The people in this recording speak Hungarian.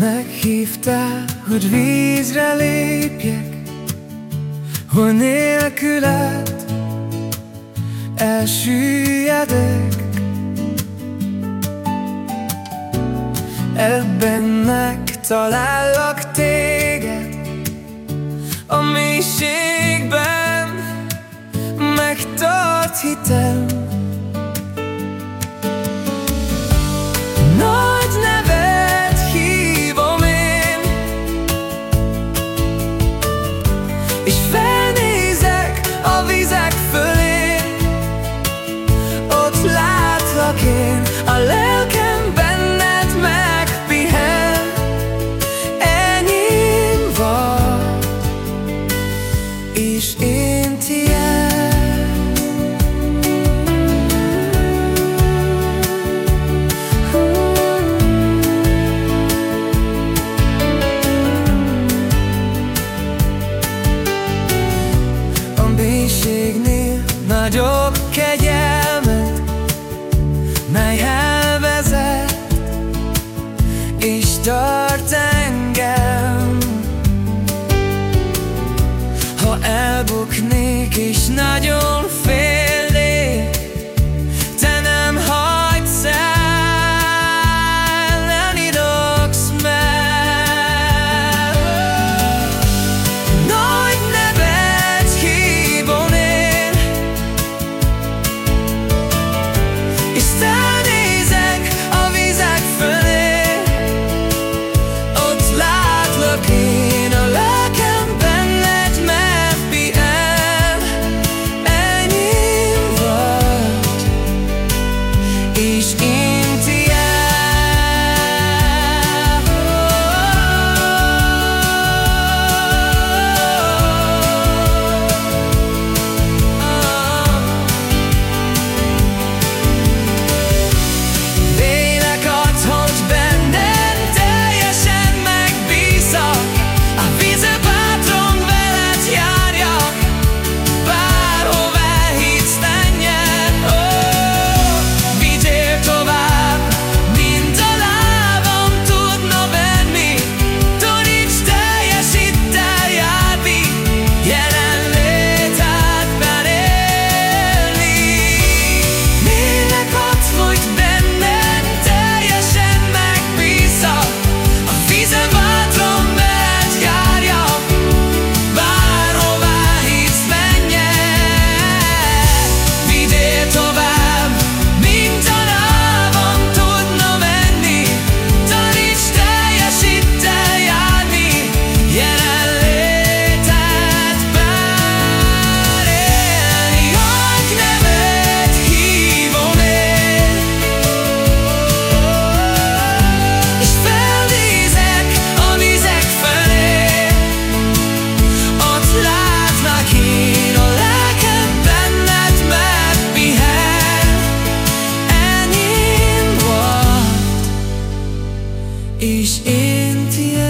Meghívtál, hogy vízre lépjek Hol nélküled elsüllyedek. Ebben megtalállak téged A mélységben megtart hitem és én tiéd.